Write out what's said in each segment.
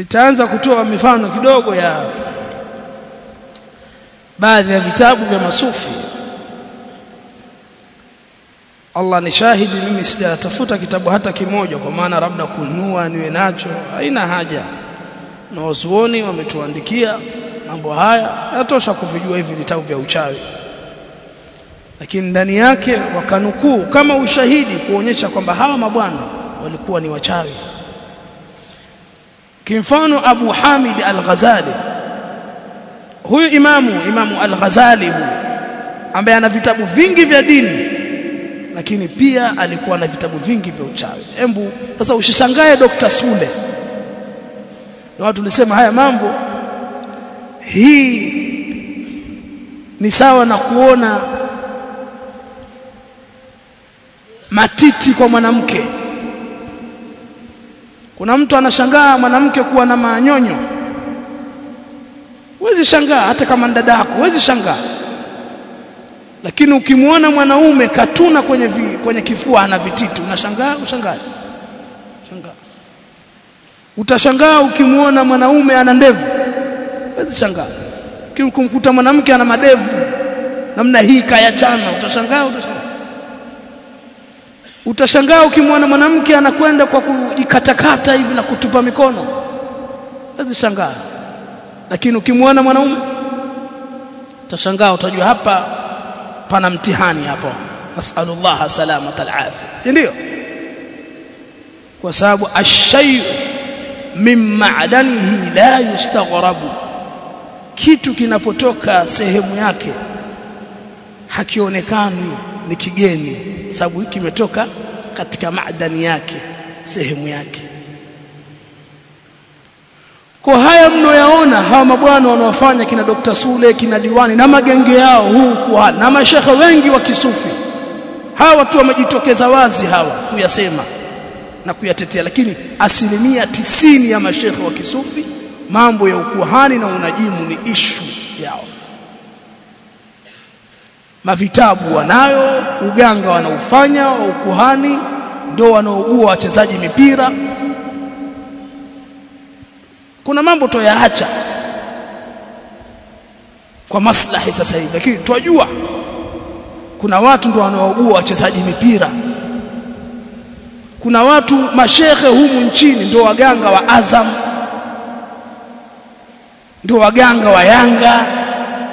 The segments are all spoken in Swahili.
nitaanza kutoa mifano kidogo ya baadhi ya vitabu vya masufi. Allah ni shahidi mimi sijatafuta kitabu hata kimoja kwa maana labda kunua niwe nacho haina haja. Na wasuoni wametuandikia mambo haya yatosha kuvijua hivi vitabu vya uchawi. Lakini ndani yake wakanukuu kama ushahidi kuonyesha kwamba hawa mabwana walikuwa ni wachawi kimfano Abu Hamid Al-Ghazali. Huyu imamu imamu Al-Ghazali huyu ambaye ana vitabu vingi vya dini lakini pia alikuwa na vitabu vingi vya uchawi. Embu sasa ushishangae Dr. Sule. Na watu tulisema haya mambo hii ni sawa na kuona matiti kwa mwanamke kuna mtu anashangaa mwanamke kuwa na manyonyo. Huwezi shangaa hata kama ndadako huwezi shangaa. Lakini ukimwona mwanaume katuna kwenye vi, kwenye kifua ana vititi unashangaa ushangaa shangaa. Utashangaa ukimwona mwanaume ana ndevu. Huwezi shangaa. Ukimkuta mwanamke ana madevu namna hii kayachana. Utashangaa utashangaa utashangaa ukimwona mwanamke anakwenda kwa kujikatakata hivi na kutupa mikono. Huwezi shangaa. Lakini ukimwona mwanaume utashangaa. Utajua hapa pana mtihani hapo. Nasallallahu salamata alafia si ndio? Kwa sababu ashay min ma'danihi la yustaghrabu. Kitu kinapotoka sehemu yake hakionekani ni kigeni sababu hiki kimetoka katika maadani yake sehemu yake kwa haya mnayoyaona hawa mabwana wanaofanya kina Dr. Sule kina Diwani na magenge yao huku na mashehe wengi wa kisufi hawa watu wamejitokeza wazi hawa kuyasema na kuyatetea lakini asilimia tisini ya mashehe wa kisufi mambo ya ukuhani na unajimu ni ishu yao mavitabu wanayo uganga wanaofanya wa ukuhani ndio wanaogua wachezaji mipira. Kuna mambo toyaacha kwa maslahi sasa hivi lakini twajua kuna watu ndio wanaogua wachezaji mipira. Kuna watu mashehe humu nchini ndio waganga wa Azam ndio waganga wa Yanga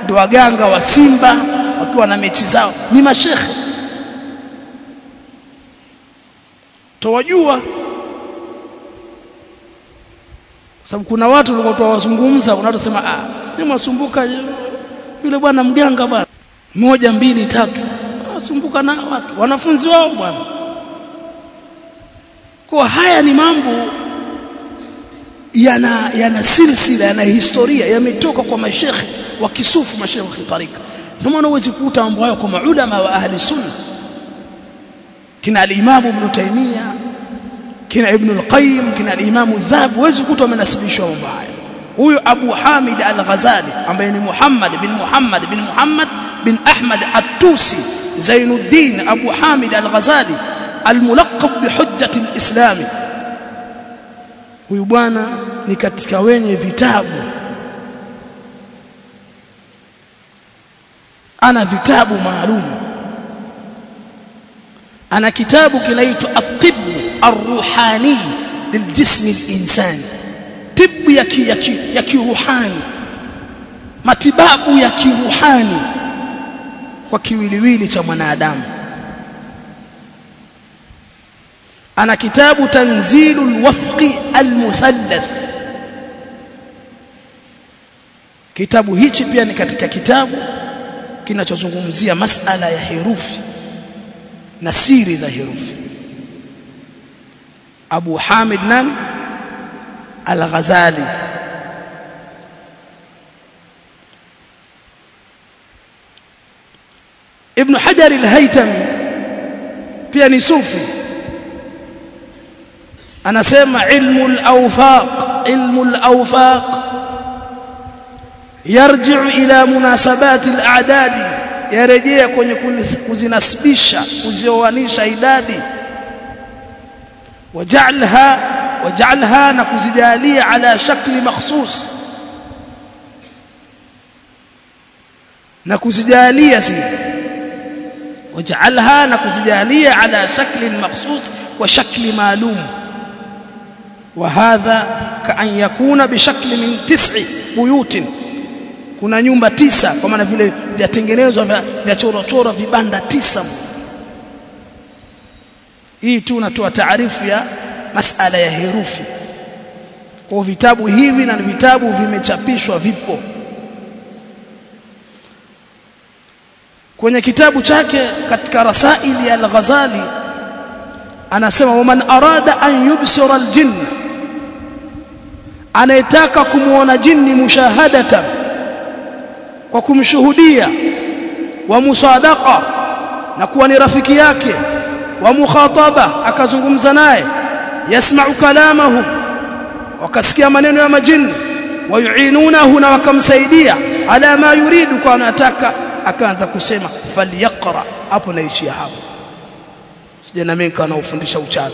ndio waganga wa Simba wakiwa na mechi zao. Ni mashehe towajua sababu kuna watu walikuwa tuwazungumza unatosema ah ni masumbuka yule bwana mganga bwana. Moja mbili tatu. Wasumbuka na watu. Wanafunzi wao bwana. Kwa haya ni mambo yana yana silsila yana historia yametoka kwa mashekhe wa kisufu mashekhe wa kitarika ndio maana huwezi kukuta mambo hayo kwa maulama wa ahli sunna. Kina al-Imam Ibn Taymiyyah kina Ibn al-Qayyim kina al-Imam Adh-Dhahab huwezi kukuta wamenasibishwa mambo hayo. Huyo Abu Hamid al-Ghazali ambaye ni Muhammad bin Muhammad bin Muhammad bin Ahmad at-Tusi Zainuddin Abu Hamid al-Ghazali al-mulaqab bi hujjati al-Islam huyu bwana ni katika wenye vitabu ana vitabu maalum. Ana kitabu kinaitwa at-tibb ar-ruhani liljism al-insani tibu ya ki, ya, ki, ya kiruhani. Matibabu ya kiruhani kwa kiwiliwili cha mwanadamu. Ana kitabu tanzilul wafqi al-muthallath kitabu hichi pia ni katika kitabu kinachozungumzia masala ya herufi na siri za herufi. Abu Hamid nan Al-Ghazali. Ibn Hajar al-Haytami pia ni sufi anasema ilmu al-awfaq ilmu al-awfaq يرجع إلى مناسبات الأعداد. يرجيه كوني كوزنسبشا كوزيوانيشا ايدادي وجعلها وجعلها نكوزجاليه على شكل مخصوص. نكوزجاليه سي وجعلها نكوزجاليه على شكل مخصوص وشكل معلوم. وهذا كأن يكون بشكل من تسع بيوت. Kuna nyumba tisa kwa maana vile vyatengenezwa vya choro choro vibanda tisa. Hii tu natoa taarifu ya masala ya herufi. Kwa vitabu hivi na vitabu vimechapishwa vipo. Kwenye kitabu chake katika rasaili ya al-Ghazali anasema waman arada an yubsira al-jinn anayetaka kumuona jinni mushahadatan kwa kumshuhudia wa musadaqa na kuwa ni rafiki yake wa mukhataba akazungumza naye yasma'u kalamahu wakasikia maneno ya majini wayuinunahu na wakamsaidia ala ma yuridu kwa anataka akaanza kusema falyaqra hapo naishia hapo. Sije na mimi kana ufundisha uchawi.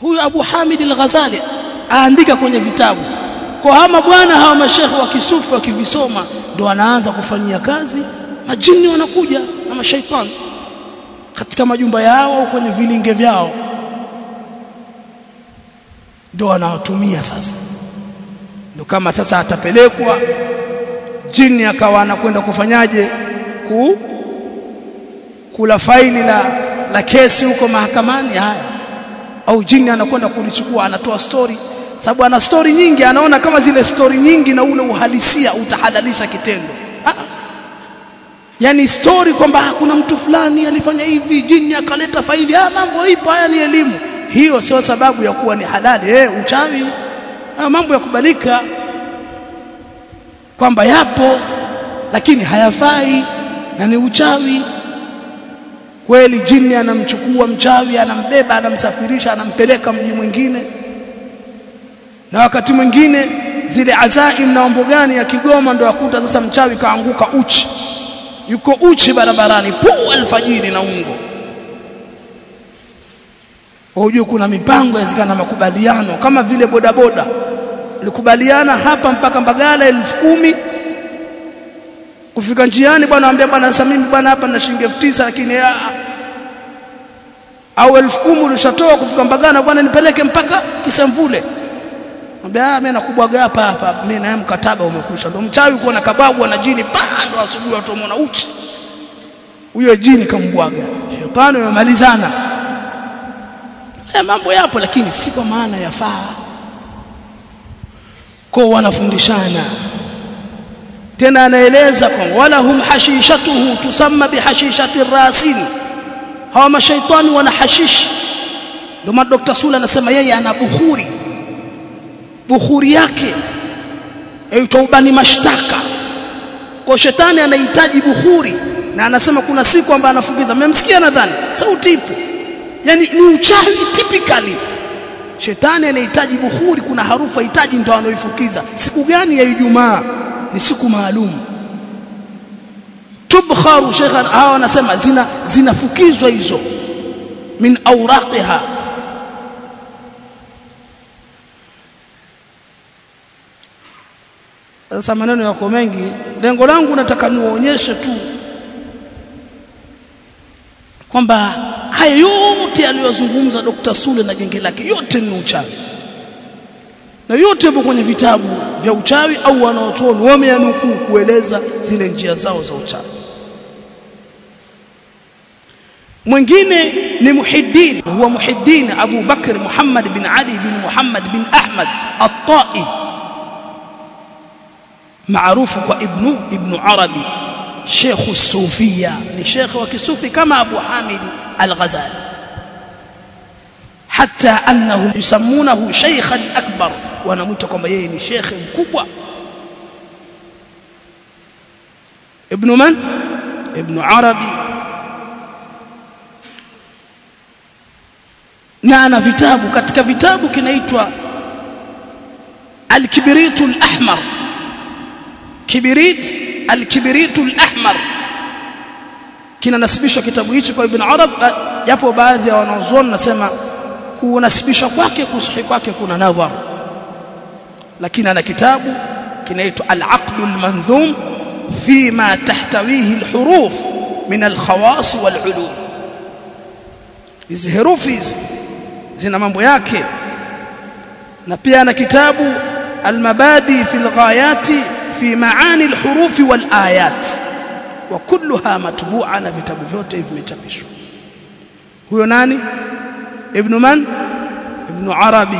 Huyu Abu Hamid al-Ghazali aandika kwenye vitabu kwa hama bwana hawa mashekhe wa kisufi wakivisoma ndo wanaanza kufanyia kazi majini wanakuja na mashaitani katika majumba yao au kwenye vilinge vyao. Ndo wanawatumia sasa. Ndo kama sasa atapelekwa jini akawa anakwenda kufanyaje? Ku kula faili la la kesi huko mahakamani haya. Au jini anakwenda kulichukua anatoa story sababu ana story nyingi anaona kama zile story nyingi na ule uhalisia utahalalisha kitendo. Ah. yani story kwamba kuna mtu fulani alifanya hivi jini akaleta faidi ah mambo ipo haya ni elimu. Hiyo sio sababu ya kuwa ni halali. Eh uchawi. Ah, mambo ya kubalika. Kwamba yapo lakini hayafai na ni uchawi. Kweli jini anamchukua mchawi anambeba anamsafirisha anampeleka mji mwingine na wakati mwingine zile azaim na gani ya Kigoma ndo akuta sasa mchawi kaanguka uchi. Yuko uchi barabarani puu alfajiri na ungo. Unajua kuna mipango yazikana makubaliano kama vile bodaboda. Likubaliana hapa mpaka Mbagala elfu kumi. Kufika njiani bwana anambia bwana sasa mimi bwana hapa na shilingi 9000 lakini ya, au elfu kumi ulishatoa kufika Mbagala bwana nipeleke mpaka Kisemvule Mwambia mimi nakubwaga hapa hapa. Mimi na mkataba umekwisha. Ndio mchawi kuona kababu na jini bado asubuhi watu wameona uchi. Huyo jini kambwaga. Shetani wamemalizana haya mambo yapo lakini si kwa maana yafaa. Kwa wanafundishana. Tena anaeleza kwa wala hum hashishatuhu tusamma bihashishati rasin. Hawa mashaitani wana hashishi. Ndio Dr. Sula anasema yeye ana bukhuri bukhuri yake. Yaitwa ubani mashtaka. Kwa shetani anahitaji bukhuri na anasema kuna siku ambayo anafukiza. Mmemsikia nadhani? Sauti ipo. Yani ni uchawi typically. Shetani anahitaji buhuri kuna harufu hitaji ndio anoifukiza siku gani ya Ijumaa? Ni siku maalum. Tubkharu shekhan hawa anasema zina zinafukizwa hizo. Min awraqiha sasa maneno yako mengi. Lengo langu nataka niwaonyeshe tu kwamba haya yote aliyozungumza Dr. Sule na genge lake yote ni uchawi. Na yote yapo kwenye vitabu vya uchawi au wanaochuoni wameanukuu kueleza zile njia zao za uchawi. Mwingine ni Muhiddin huwa Muhiddin Abu Bakr Muhammad bin Ali bin Muhammad bin Ahmad At-Tai maarufu kwa Ibn Ibn Arabi Sheikh Sufia ni Sheikh wa kisufi kama Abu Hamid Al-Ghazali hata annahum yusammunahu shaykhan akbar wanamuita kwamba yeye ni shekhe mkubwa ibn man ibn arabi na ana vitabu katika vitabu kinaitwa al-kibrit al-ahmar kibrit al-kibrit al-ahmar kinanasibishwa kitabu hicho kwa ibn arab japo baadhi ya wanaozuoni nasema kunasibishwa kwake kusahi kwake kuna nadhar lakini ana kitabu kinaitwa al-aqd al-manzum fima tahtawihi al-huruf min al-khawas wal-ulum hizi herufi hizi zina mambo yake na pia ana kitabu al-mabadi fi al-ghayati fi maani alhurufi walayat. Wa kulluha matbu'a na vitabu vyote vimechapishwa. Huyo nani? Ibn man? Ibn arabi.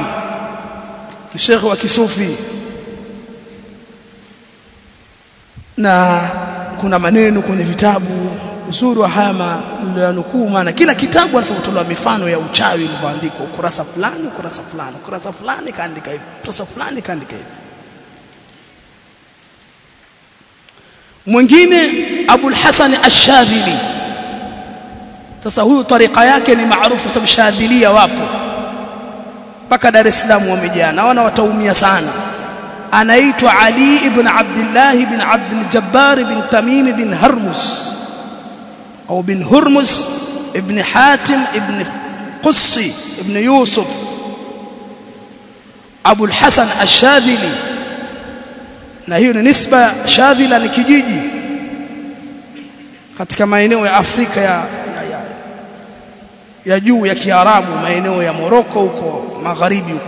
Sheikh wa kisufi. Na kuna maneno kwenye vitabu uzuri wa haya mlionukuu maana kila kitabu alifotolewa mifano ya uchawi ilivyoandikwa ukurasa fulani ukurasa fulani ukurasa fulani kaandika hivi ukurasa fulani kaandika hivi mwingine Abul Hasan Ash-Shadhili sasa huyu tarika yake ni maarufu sababu shadhilia wapo mpaka Dar es Salaam wamejaa naona wataumia sana anaitwa Ali ibn Abdullah ibn Abdul Jabbar ibn Tamim ibn Harmus au bin Hurmus ibn Hatim ibn Qussi ibn Yusuf Abu al-Hasan Ash-Shadhili na hiyo ni nisba Shadhila ni kijiji katika maeneo ya Afrika ya ya, ya, ya juu ya Kiarabu maeneo ya Moroko huko magharibi huko.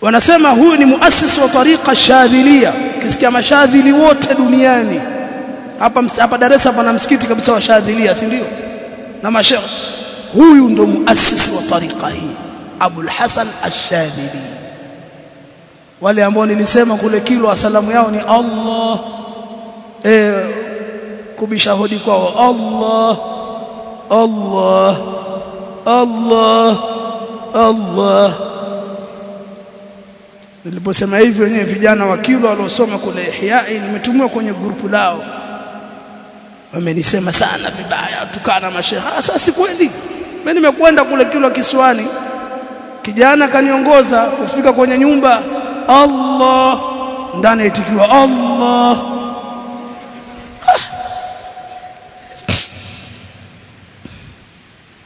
Wanasema huyu ni muasisi wa tariqa shadhilia. Kisikia mashadhili wote duniani hapa hapa Dar es Salaam pana msikiti kabisa wa shadhilia si ndio? Na mashaikh huyu ndo muasisi wa tariqa hii Abul Hasan Ash-Shadhili wale ambao nilisema kule kilo salamu yao ni Allah. Eh kubishahudi kwao Allah Allah Allah Allah. Niliposema hivyo wenyewe vijana wa kilo waliosoma kule Ihya nimetumwa kwenye grupu lao. Wamenisema sana vibaya tukana mashehe. Sasa si kweli mimi nimekwenda kule kilo kiswani kijana kaniongoza kufika kwenye nyumba Allah ndani aitikiwa Allah.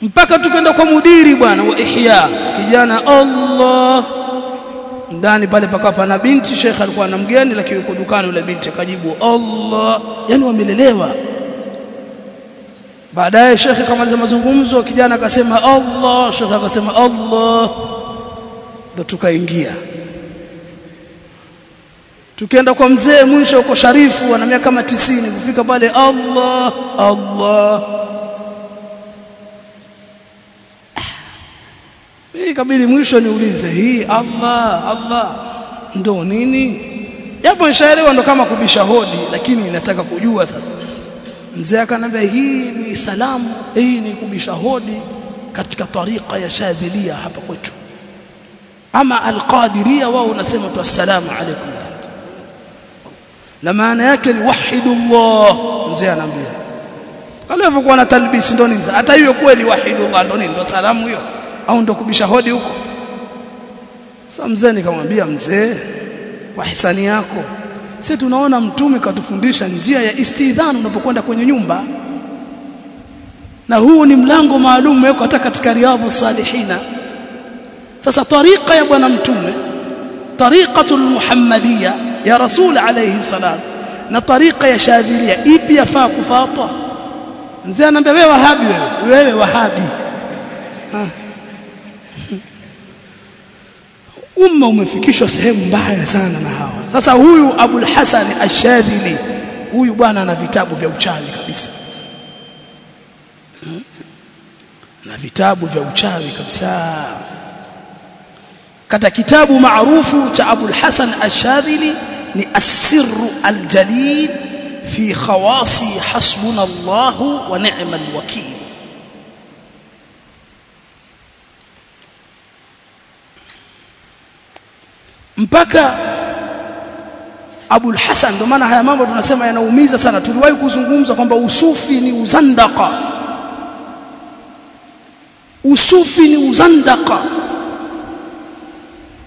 Mpaka tukenda kwa mudiri bwana wa Ihya kijana Allah. Ndani pale pakawa pana binti shekhe alikuwa na mgeni lakini yuko dukani yule binti akajibu Allah. Yani wamelelewa baadaye shekhe kamaliza mazungumzo kijana akasema Allah shekhe akasema Allah ndo tukaingia tukienda kwa mzee mwisho uko Sharifu ana miaka kama 90 kufika pale Allah Allah Mimi kabili mwisho niulize hii Allah Allah ndo nini? Japo nishaelewa ndo kama kubisha hodi lakini nataka kujua sasa. Mzee akanambia hii ni salamu, hii ni kubisha hodi katika tariqa ya Shadhilia hapa kwetu. Ama al-Qadiria wao unasema tu assalamu alaykum. Na maana yake ni wahidullah mzee anaambia. Alivyokuwa na talbisi ndo nini? Hata hiyo kweli wahidullah ndo nini? Ndo salamu hiyo au ndo kubisha hodi huko sasa mzee nikamwambia mzee kwa hisani yako sisi tunaona mtume katufundisha njia ya istidhan unapokwenda kwenye nyumba. Na huu ni mlango maalum wako hata katika riadhu salihina sasa tariqa ya bwana mtume tariqatul muhammadiyya ya rasul alayhi salam na tariqa ya shadhilia ipi yafaa kufuatwa? Mzee anambia wewe wahabi wewe wewe wahabi. Ha. umma umefikishwa sehemu mbaya sana na hawa sasa huyu Abul Hasan Ash-Shadhili huyu bwana ana vitabu vya uchawi kabisa na vitabu vya uchawi kabisa kata kitabu maarufu cha Abul Hasan Ash-Shadhili ni As-Sirru Al-Jalil fi khawasi hasbuna Allahu wa ni'mal wakil mpaka Abul Hasan. Ndio maana haya mambo tunasema yanaumiza sana. Tuliwahi kuzungumza kwamba usufi ni uzandaka usufi ni uzandaka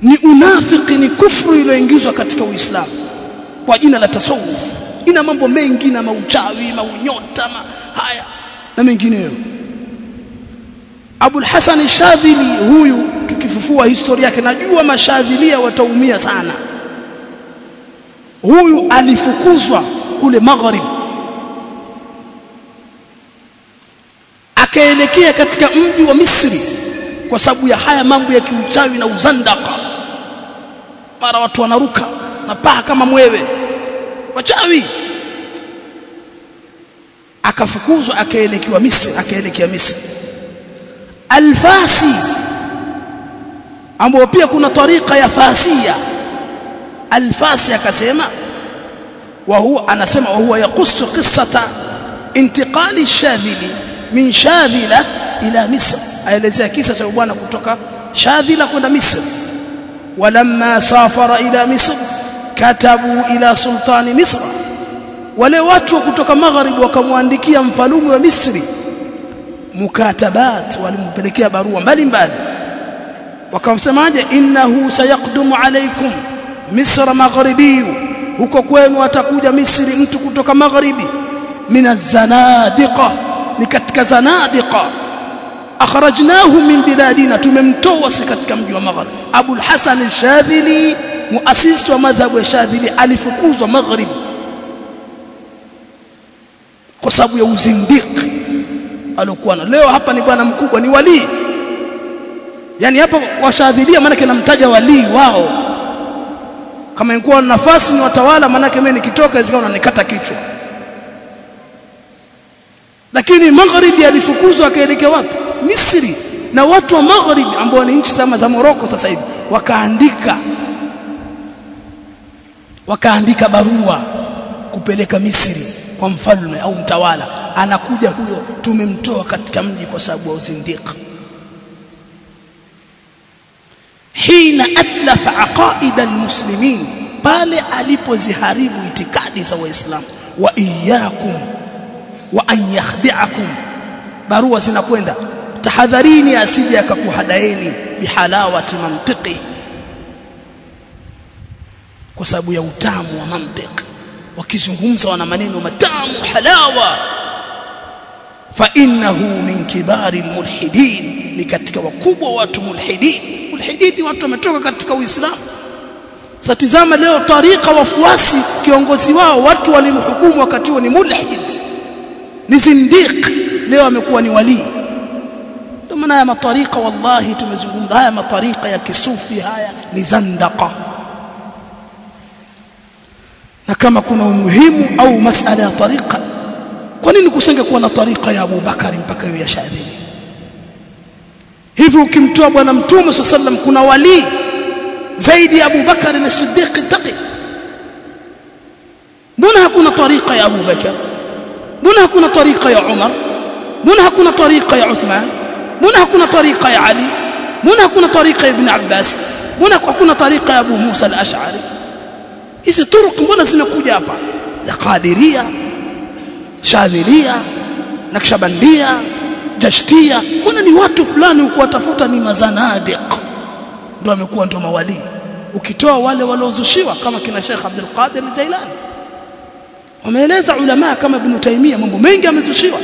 ni unafiki ni kufru iliyoingizwa katika Uislamu kwa jina la tasawuf. Ina mambo mengi na mauchawi maunyota ma, haya na mengineyo. Abul Hasan Shadhili huyu tukifufua historia yake najua mashadhilia wataumia sana huyu alifukuzwa kule magharib akaelekea katika mji wa Misri kwa sababu ya haya mambo ya kiuchawi na uzandaka. Mara watu wanaruka na paa kama mwewe. Wachawi! Akafukuzwa akaelekewa Misri akaelekea Misri. Alfasi ambapo pia kuna tarika ya fasia Alfasi akasema wa huwa anasema wa huwa yakusu qissata intiqali shadhili min shadhila ila Misr. Aelezea kisa cha bwana kutoka shadhila kwenda Misri walamma safara ila Misr katabu ila sultani Misr. Wale watu kutoka magharibi wakamwandikia mfalume wa Misri. Mukatabat walimpelekea barua mbalimbali. Wakamsemaje? Innahu sayaqdumu alaykum misra magharibi huko kwenu atakuja Misri mtu kutoka magharibi. Minazanadiqa ni katika zanadiqa akhrajnahu min biladina tumemtoa si katika mji wa maghrib Abu al-Hasan al-Shadhili muasisi wa madhhabu ya Shadhili alifukuzwa maghrib kwa sababu ya uzindiki alokuwa na leo hapa ni bwana mkubwa ni wali yani hapa washadhilia maana kinamtaja wali wao kama ingekuwa nafasi ni watawala maana mimi nikitoka izikawa unanikata kichwa. Lakini magharibi alifukuzwa akaelekea wapi? Misri. Na watu wa magharibi ambao ni nchi kama za Morocco sasa hivi wakaandika. Wakaandika barua kupeleka Misri kwa mfalme au mtawala. Anakuja huyo tumemtoa katika mji kwa sababu ya uzindika hina atlafa aqaida almuslimin pale alipoziharibu itikadi za waislamu. Wa iyyakum wa an yakhdi'akum. Barua zinakwenda. Tahadharini asije akakuhadaeni bihalawati mantiki kwa sababu ya utamu wa mantiki wakizungumza wana maneno matamu halawa. Fa innahu min kibari almulhidin ni katika wakubwa watu mulhidin. Mulhidin watu wametoka katika uislamu sasa tizama leo tariqa wafuasi kiongozi wao watu walimhukumu wakati huo ni mulhid ni zindiq leo amekuwa ni wali. Ndio maana ya matariqa wallahi tumezungumza haya matariqa ya kisufi haya ni zandaqa. Na kama kuna umuhimu au masala ya tariqa kwa nini kusenge kuwa na tariqa ya Abu Bakari mpaka ya Shadhili? Hivi ukimtoa bwana mtume sallallahu alaihi wasallam kuna wali زيد أبو بكر الصديق التقي من هكونا طريقة يا أبو بكر؟ من هكونا طريقة يا عمر؟ من هكونا طريقة يا عثمان؟ من هكونا طريقة يا علي؟ من هكونا طريقة يا ابن عباس؟ من هكونا طريقة يا أبو موسى الأشعري؟ إذا طرق من هكونا جابا لقادرية شاذرية نكشبندية جشتية. من هكونا فلان وكواتفوتا نمزانادق من هكونا ndio amekuwa ndio mawali ukitoa wale waliozushiwa kama kina Sheikh Abdul Qadir al-Jailani wameeleza ulama kama Ibn Taymiyyah mambo mengi amezushiwa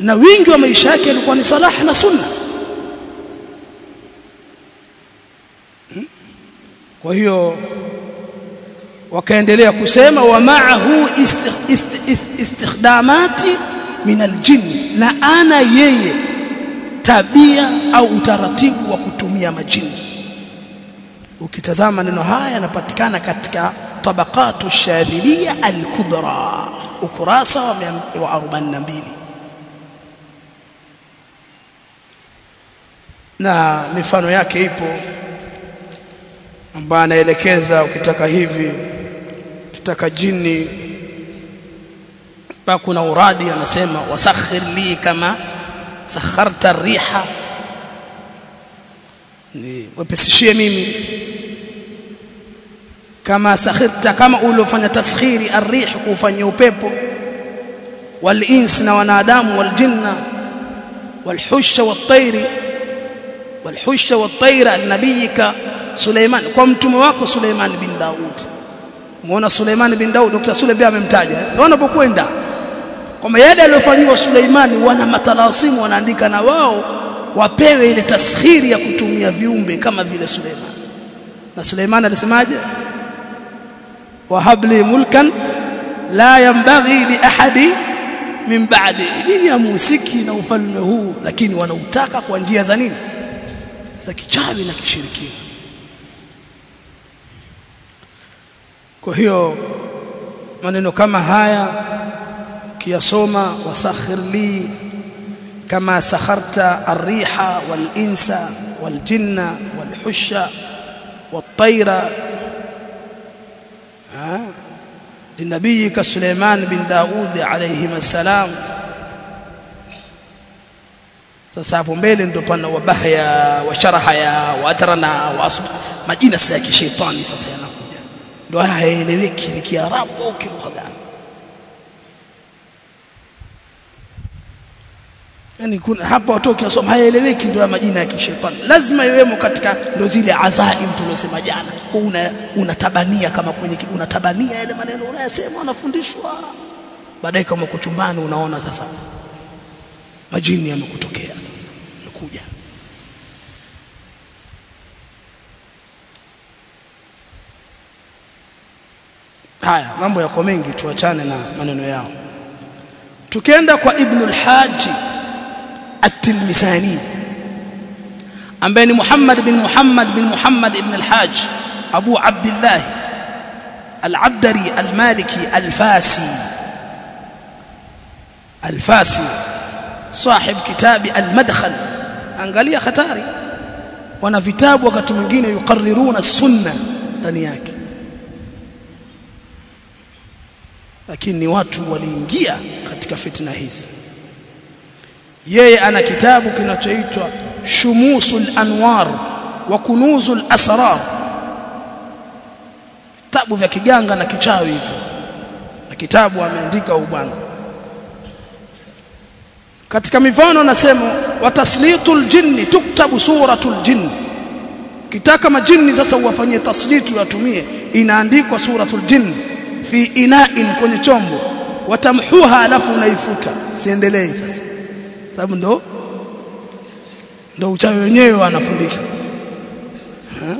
na wingi wa maisha yake yalikuwa ni salah na sunna. Kwa hiyo wakaendelea kusema wa ma'ahu istikhdamati min aljin na ana yeye tabia au utaratibu wa kutumia majini ukitazama neno haya yanapatikana katika tabaqatu shadhilia al-kubra ukurasa wa 142 na mifano yake ipo ambayo anaelekeza ukitaka hivi ukitaka jini kuna uradi anasema wasakhir li kama sakharta riha ni wepesishie mimi. Kama sakhirta kama uliofanya taskhiri arrih kufanya upepo. Walins na wanadamu waljinna walhusha wattairi walhusha wattaira nabiyika Suleiman. Kwa mtume wako Suleiman bin Daud. Muona Suleiman bin Daud Dr. Sule pia amemtaja ndio anapokwenda kwamba yale aliyofanywa Suleimani wana matalasimu wanaandika na wao wapewe ile taskhiri ya kutumia viumbe kama vile Suleiman. Na Suleiman alisemaje? Wahabli mulkan la yambaghi li ahadi min ba'di. Nini ya musiki na ufalme huu lakini wanautaka kwa njia za nini? Za kichawi na kishirikina. Kwa hiyo maneno kama haya kiyasoma wasakhir li كما سخرت الريح والإنس والجن والحش والطير. لنبيك سليمان بن داود عليهما السلام. تسابو مبيل انتو بانا وبهيا وشرحيا وأدرنا واسم مجينة ساكي شيطاني ساسينا دعاها يلويك لكي رابوك وخلانا yani kuna hapa watu ukisoma hayaeleweki ndio ya majina ya kishetani. Lazima iwemo katika ndio zile azaim tulosema jana. Una unatabania kama kwenye unatabania yale maneno unayasema unafundishwa. Baadaye kama uko chumbani unaona sasa majini yamekutokea sasa yamekuja. Haya mambo yako mengi tuachane na maneno yao. Tukienda kwa ibn al-hajj التلمساني عن امبني محمد بن محمد بن محمد بن الحاج أبو عبد الله العبدري المالكي الفاسي. الفاسي صاحب كتاب المدخل. انغاليا ختاري. وأنا في كتاب وقت مغيره يقررون السنة. دنياك. lakini watu waliingia katika fitna hizi yeye ana kitabu kinachoitwa Shumusul Anwar wa Kunuzul Asrar. Vitabu vya kiganga na kichawi hivyo. Na kitabu ameandika bwana. Katika mifano anasema wataslitul jinni tuktabu suratul jinni kitaka majini sasa uwafanyie taslitu yatumie. Inaandikwa suratul jinni fi ina'in kwenye chombo. Watamhuha alafu unaifuta. Siendelee sasa sababu ndo ndo uchawi wenyewe anafundisha sasa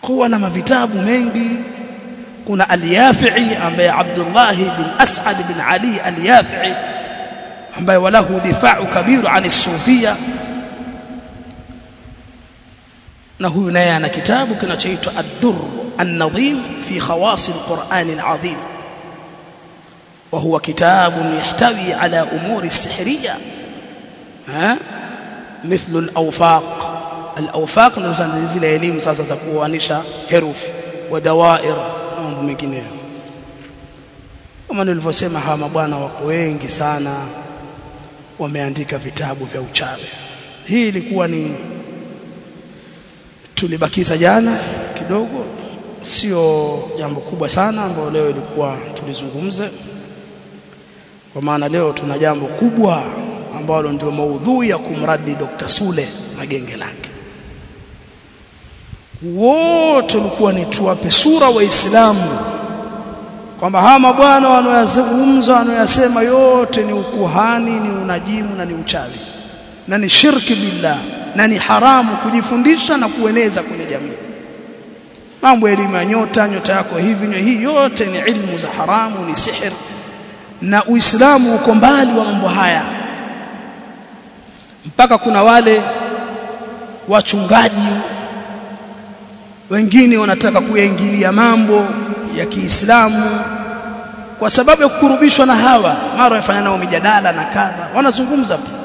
kuwa na mavitabu mengi kuna al-Yafi'i ambaye Abdullah bin As'ad bin Ali al-Yafi'i ambaye walahu difa'u kabiru an as-sufiyya na huyu naye ana kitabu kinachoitwa ad-Durr an-Nadhim fi khawas al-Qur'an al-Azim وهو كتاب يحتوي على أمور السحرية ها مثل الأوفاق الأوفاق نزل zile elimu sasa za kuanisha herufi wa dawair mambo mengineyo kama nilivyosema hawa mabwana wako wengi sana wameandika vitabu vya uchawi hii ilikuwa ni tulibakiza jana kidogo sio jambo kubwa sana ambalo leo ilikuwa tulizungumze kwa maana leo tuna jambo kubwa ambalo ndio maudhui ya kumradi Dr. Sule na genge lake wote walikuwa ni tuwape sura waislamu kwamba hawa mabwana wanaoyazungumza wanaoyasema yote ni ukuhani ni unajimu na ni uchawi na ni shirki billah na ni haramu kujifundisha na kueneza kwenye jamii mambo ya elimu ya nyota nyota yako hivi hii yote ni ilmu za haramu ni sihir na uislamu uko mbali wa mambo haya. Mpaka kuna wale wachungaji wengine wanataka kuyaingilia mambo ya Kiislamu kwa sababu ya kukurubishwa na hawa. Mara wanafanya nao mijadala na kadha. Wanazungumza pia.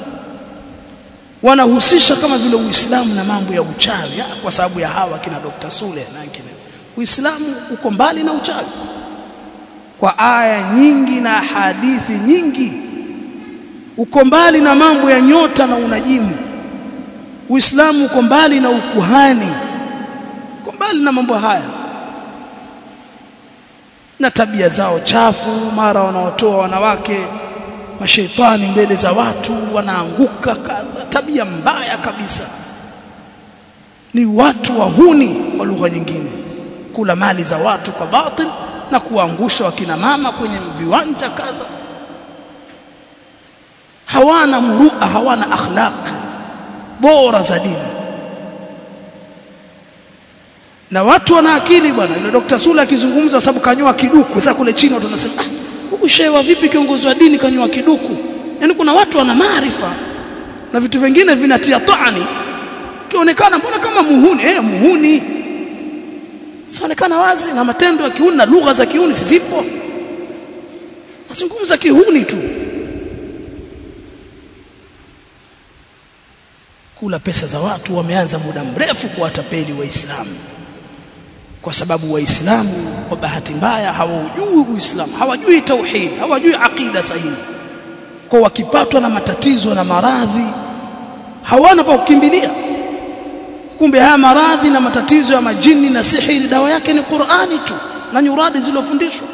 Wanahusisha kama vile Uislamu na mambo ya uchawi kwa sababu ya hawa kina Dr. Sule na Uislamu uko mbali na uchawi kwa aya nyingi na hadithi nyingi. Uko mbali na mambo ya nyota na unajimu. Uislamu uko mbali na ukuhani. Uko mbali na mambo haya. Na tabia zao chafu mara wanaotoa wanawake mashaitani mbele za watu wanaanguka tabia mbaya kabisa. Ni watu wahuni kwa lugha nyingine. Kula mali za watu kwa batil na kuangusha wakina mama kwenye viwanja kadha. Hawana murua hawana akhlaq bora za dini na watu wana akili bwana. Yule Dr. Sula akizungumza sababu kanyoa kiduku sasa kule chini watu wanasema ah huyu shewa vipi kiongozi wa dini kanyoa kiduku? Yani kuna watu wana maarifa na vitu vingine vinatia taani. Kionekana mbona kama muhuni? Eh muhuni sionekana wazi na matendo ya kiuni na lugha za kiuni sizipo. Nazungumza kihuni tu. Kula pesa za watu wameanza muda mrefu kuwatapeli waislamu kwa sababu waislamu kwa bahati mbaya hawaujui uislamu hawajui tauhid hawajui aqida sahihi. Kwa wakipatwa na matatizo na maradhi hawana pa kukimbilia kumbe haya maradhi na matatizo ya majini na sihiri dawa yake ni Qur'ani tu na nyuradi zilizofundishwa.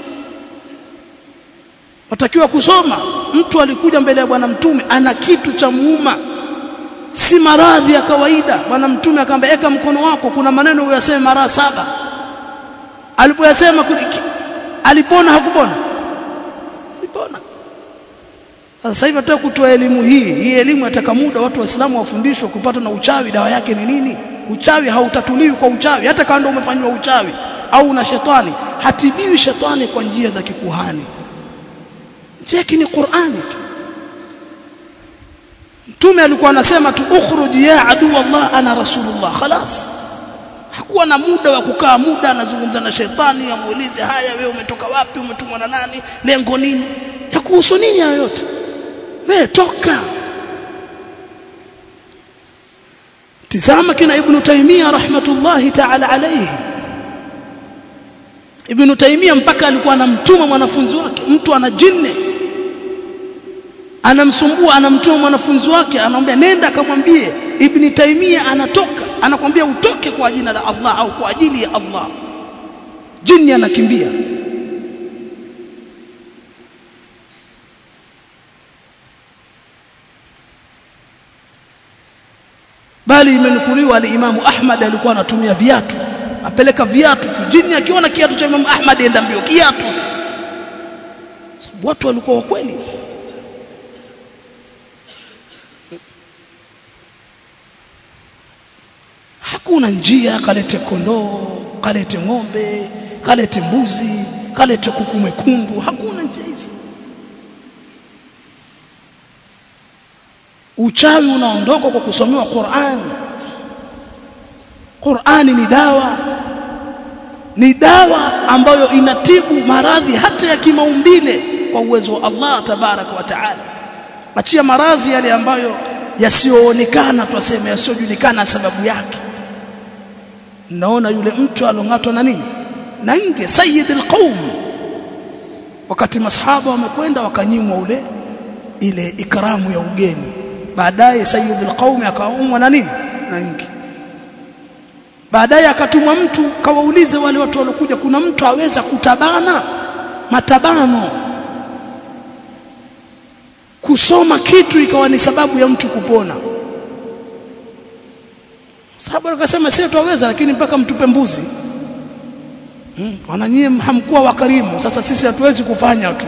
Watakiwa kusoma. Mtu alikuja mbele ya bwana mtume ana kitu cha muuma. Si maradhi ya kawaida. Bwana mtume akamwambia eka mkono wako. Kuna maneno uyaseme mara saba. Alipoyasema alipona hakupona sasa hivi nataka kutoa elimu hii. Hii elimu yataka muda watu waislamu wafundishwe kupata na uchawi. Dawa yake ni nini? Uchawi hautatuliwi kwa uchawi. Hata kama ndio umefanywa uchawi au una shetani hatibiwi shetani kwa njia za kikuhani. Cheki ni Qur'ani tu. Mtume alikuwa anasema tu ukhruj ya adu Allah ana rasulullah. Khalas. Hakuwa na muda wa kukaa muda anazungumza na shetani amuulize haya wewe umetoka wapi? Umetumwa na nani? Lengo nini? Ya kuhusu nini yote wewe toka. Tizama kina ibn taymiyah rahmatullahi ta'ala alayhi. Ibn taymiyah mpaka alikuwa anamtuma mwanafunzi wake mtu ana jinne. Anamsumbua anamtuma mwanafunzi wake anamwambia nenda akamwambie ibn taymiyah anatoka. Anakwambia utoke kwa jina la Allah au kwa ajili ya Allah. Jinni anakimbia bali imenukuliwa alimamu Ahmad alikuwa anatumia viatu. Apeleka viatu tu. Jini akiona kiatu cha Imam Ahmad enda mbio. Kiatu. Watu walikuwa wa kweli. Hakuna njia. Kalete kondoo kalete ng'ombe kalete mbuzi kalete kuku mwekundu. Hakuna njia hizi uchawi unaondoka kwa kusomewa Qur'an. Qur'ani ni dawa. Ni dawa ambayo inatibu maradhi hata ya kimaumbile kwa uwezo wa Allah tabaraka wa taala. Achia maradhi yale ambayo yasiyoonekana twasema yasiyojulikana sababu yake. Naona yule mtu alongatwa na nini? Na nge sayyid alqaum wakati masahaba wamekwenda wakanyimwa ule ile ikramu ya ugeni baadaye sayyid alqaum akaumwa na nini na nki baadaye akatumwa mtu kawaulize wale watu waliokuja kuna mtu aweza kutabana matabano kusoma kitu ikawa ni sababu ya mtu kupona sababu akasema sisi tuweza lakini mpaka mtupe mbuzi. Hmm, wananyie hamkuwa wakarimu. Sasa sisi hatuwezi kufanya tu.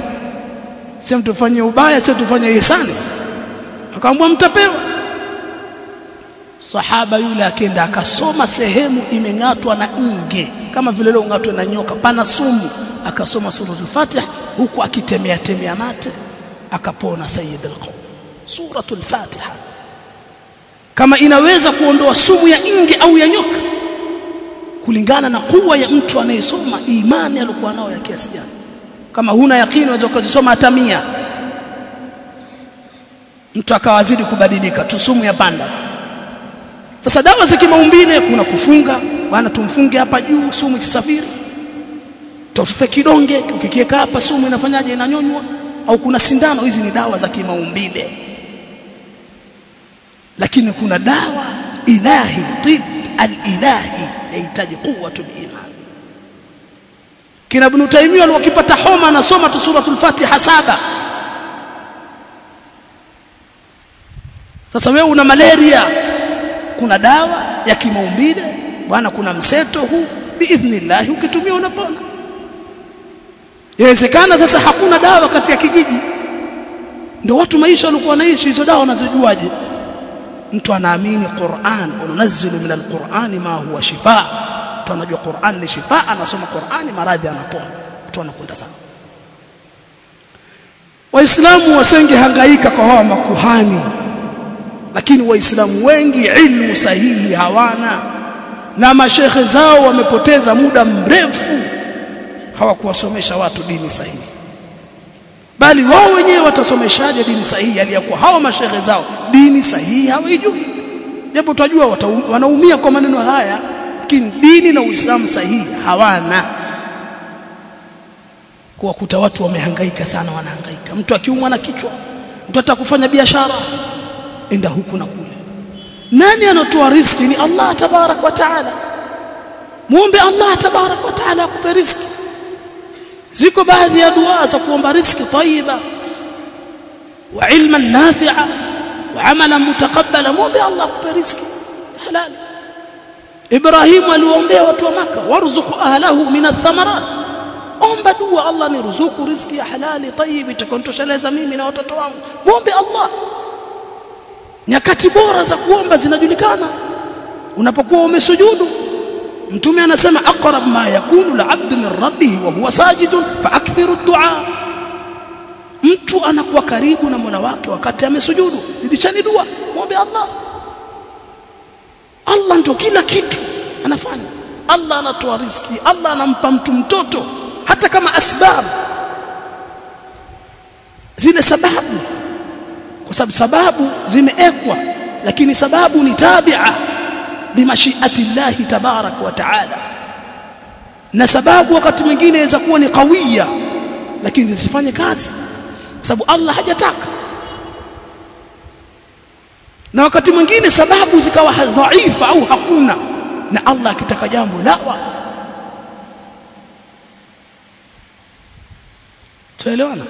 Sisi tufanye ubaya, sio tufanye ihsani. Akaambiwa mtapewa. Sahaba yule akenda akasoma sehemu imeng'atwa na nge kama vile leo ng'atwe na nyoka pana sumu. Akasoma suratul fatih huku akitemea temea mate akapona Sayyid al sura suratul Fatiha. Kama inaweza kuondoa sumu ya nge au ya nyoka kulingana na kuwa ya mtu anayesoma imani alikuwa nao ya kiasi gani. Kama huna yakini unaweza ukazisoma hata mia mtu akawazidi kubadilika tu sumu ya panda. Sasa dawa za kimaumbile kuna kufunga bwana tumfunge hapa juu sumu isisafiri. Tufe kidonge ukikiweka hapa sumu inafanyaje? Inanyonywa. Au kuna sindano? Hizi ni dawa za kimaumbile. Lakini kuna dawa ilahi tib alilahi yahitaji quwwatul iman. Kina ibn taymiyyah homa anasoma tu suratul fatiha saba sasa wewe una malaria. Kuna dawa ya kimaumbile. Bwana kuna mseto huu. Biidhnillah ukitumia unapona. Inawezekana sasa hakuna dawa kati ya kijiji, ndio watu maisha walikuwa wanaishi, hizo dawa wanazijuaje? Mtu anaamini Qur'an, ununazzilu min alqur'ani ma huwa shifa. Mtu anajua Qur'an ni shifa, anasoma Qur'ani, maradhi anapona, mtu anakwenda sana. Waislamu wasenge hangaika kwa hawa makuhani, lakini Waislamu wengi ilmu sahihi hawana, na mashehe zao wamepoteza muda mrefu hawakuwasomesha watu dini sahihi, bali wao wenyewe watasomeshaje dini sahihi aliyakuwa hawa mashehe zao dini sahihi hawaijui? Japo tutajua wanaumia kwa maneno haya, lakini dini na Uislamu sahihi hawana. Kuwakuta watu wamehangaika sana, wanahangaika. Mtu akiumwa na kichwa, mtu atakufanya biashara, enda huku na kule. Nani anatoa riziki? Ni Allah tabarak wa taala. Muombe Allah tabarak wa taala akupe riziki. Ziko baadhi ya dua za kuomba riziki tayyiba wa ilman nafi'a wa amalan mutaqabbala, muombe Allah akupe riziki halal. Ibrahim aliwaombea watu wa Maka, warzuqu ahlahu min athamarat, omba dua Allah niruzuku riziki ya halali tayyib itakayontosheleza mimi na watoto wangu. Muombe Allah. Nyakati bora za kuomba zinajulikana. Unapokuwa umesujudu mtume anasema aqrab ma yakunu al-abdu min rabbih wa huwa sajidun ad-du'a mtu anakuwa karibu na Mola wake wakati amesujudu. Zidishani dua muombe Allah. Allah ndio kila kitu anafanya. Allah anatoa riziki Allah anampa mtu mtoto hata kama asbab zile sababu kwa sababu sababu zimeekwa lakini sababu ni tabia. Limashiati llahi tabarak wa taala. Na sababu wakati mwingine inaweza kuwa ni kawia lakini zisifanye kazi. Kwa sababu Allah hajataka. Na wakati mwingine sababu zikawa dhaifa au hakuna na Allah akitaka jambo lawa tuelewana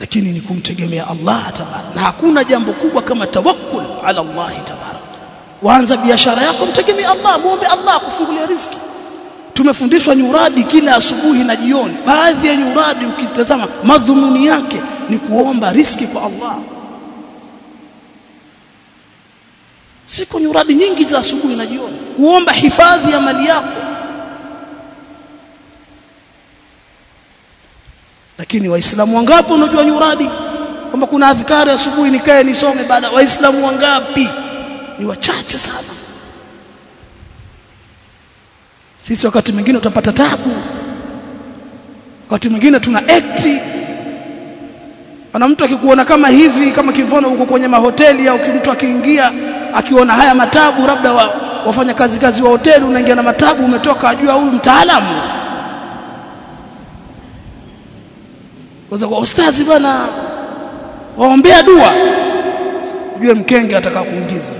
lakini ni kumtegemea Allah tabarak. Na hakuna jambo kubwa kama tawakkul ala Allah tabarak. Waanza biashara yako mtegemee Allah muombe Allah akufungulia riziki. Tumefundishwa nyuradi kila asubuhi na jioni. Baadhi ya nyuradi ukitazama madhumuni yake ni kuomba riziki kwa Allah. Siko nyuradi nyingi za asubuhi na jioni. Kuomba hifadhi ya mali yako lakini waislamu wangapi unajua nyuradi kwamba kuna adhkari asubuhi nikae nisome baada waislamu wangapi? Ni wachache sana. Sisi wakati mwingine utapata tabu. Wakati mwingine tuna acti ana mtu akikuona kama hivi kama kivono huko kwenye mahoteli au mtu akiingia akiona haya matabu labda wa, wafanya kazi kazi wa hoteli unaingia na matabu umetoka ajua huyu mtaalamu waza kwa ustazi bana waombea dua. Ujue mkenge ataka kuingiza.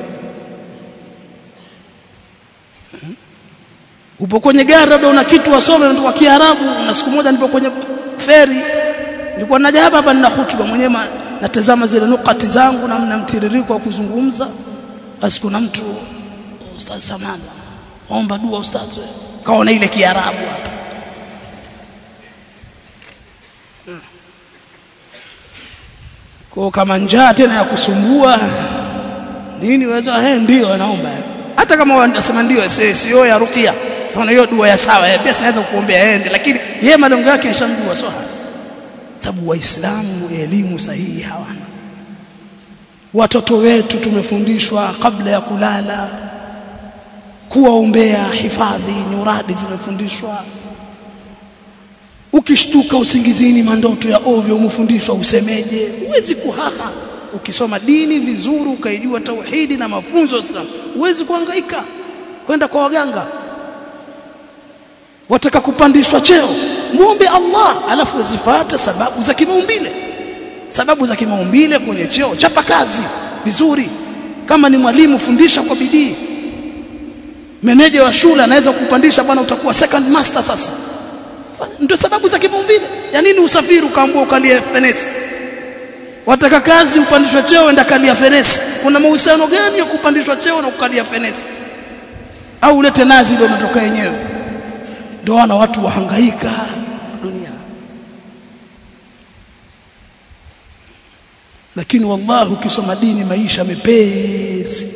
Upo kwenye gari labda una kitu wasome kwa Kiarabu na siku moja nilipo kwenye feri. Nilikuwa naja hapa hapa nina hutuba mwenyewe natazama zile nukati zangu na mna mtiririko wa kuzungumza. Basi kuna mtu ustazi samani omba dua ustazi kaona ile Kiarabu hapa kwa kama njaa tena ya kusumbua nini waweza eh ndio anaomba hata kama wanasema ndio sio ya rukia Kuna hiyo dua ya sawa, eh, pia sinaweza kukuombea eh lakini yeye malengo yake yashamjua sawa. Sababu Waislamu elimu sahihi hawana. Watoto wetu tumefundishwa kabla ya kulala kuwaombea hifadhi, nyuradi zimefundishwa. Ukishtuka usingizini, mandoto ya ovyo umefundishwa usemeje. Huwezi kuhaha ukisoma dini vizuri, ukaijua tauhidi na mafunzo sasa huwezi kuhangaika kwenda kwa waganga. Wataka kupandishwa cheo, muombe Allah, alafu uzifuate sababu za kimaumbile. Sababu za kimaumbile kwenye cheo, chapa kazi vizuri. Kama ni mwalimu, fundisha kwa bidii. Meneja wa shule anaweza kupandisha, bwana, utakuwa second master sasa kufanya ndio sababu za kimuumbile. Ya nini usafiri ukaambua ukalia fenesi? Wataka kazi upandishwe cheo enda kalia fenesi. Kuna mahusiano gani ya kupandishwa cheo na kukalia fenesi? Au ulete nazi ndio unatoka yenyewe? Ndio wana watu wahangaika dunia. Lakini wallahu ukisoma dini maisha mepesi.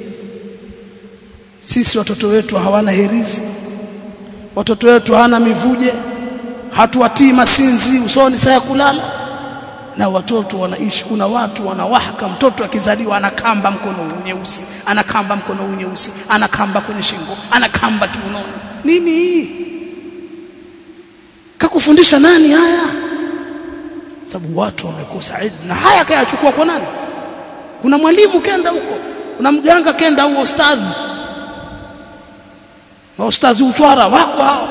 Sisi watoto wetu hawana herizi. Watoto wetu hawana mivuje hatuwatii masinzi usoni saa ya kulala. Na watoto wanaishi kuna watu wanawahaka mtoto akizaliwa anakamba mkono huu nyeusi anakamba mkono huu nyeusi anakamba kwenye shingo anakamba kiunoni. Nini hii? Kakufundisha nani haya? Sababu watu wamekosa ilmu. Na haya kayachukua kwa nani? Kuna mwalimu kenda huko kuna mganga kenda huo ustadhi. Na ustadhi uchwara wako hao